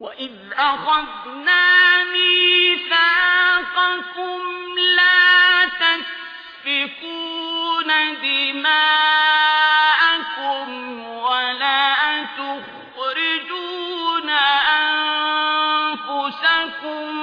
وإذ أخذنا ميثاقكم لا تسفكون دماءكم ولا تخرجون أنفسكم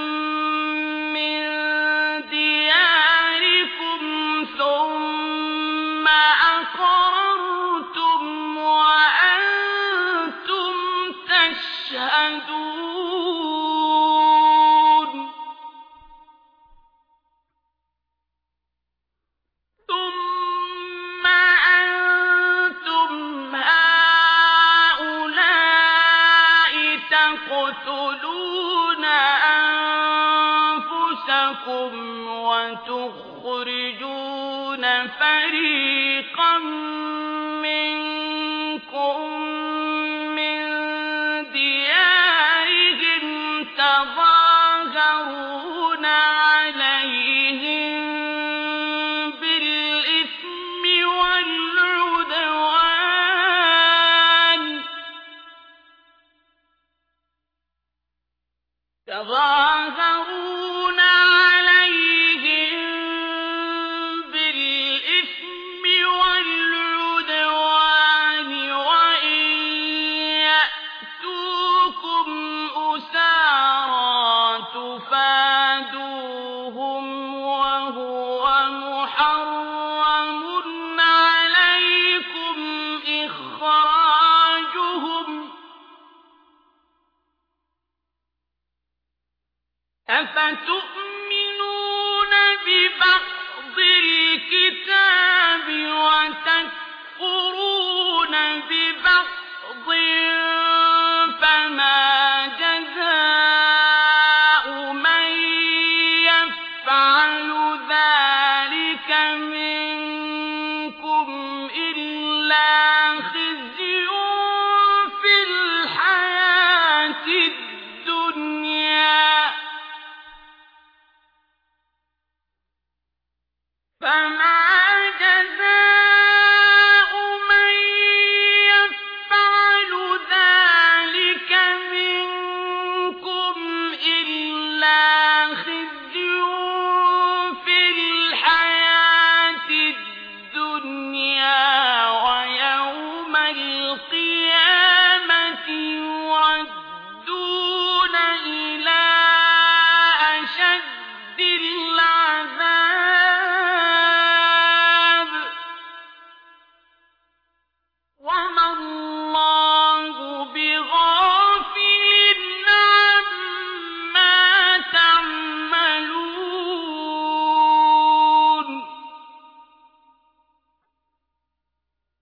تقتلون أنفسكم وتخرجون فريقا أفتؤمنون ببعض الكتاب وتكفرون ببعض؟ فما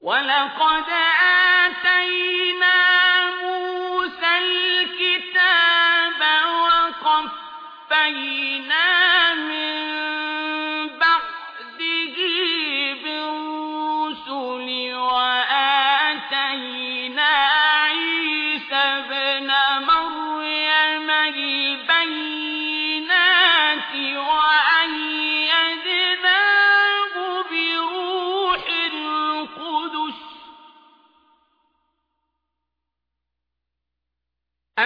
ولقد آتينا موسى الكتاب وقفينا